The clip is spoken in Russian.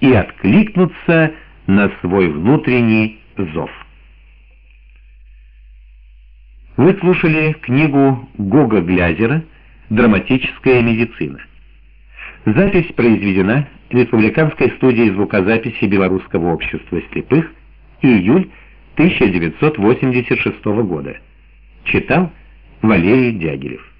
и откликнуться на свой внутренний зов. Вы слушали книгу Гога Глязера «Драматическая медицина». Запись произведена Республиканской студией звукозаписи Белорусского общества слепых июль 1986 года. Читал Валерий Дягилев.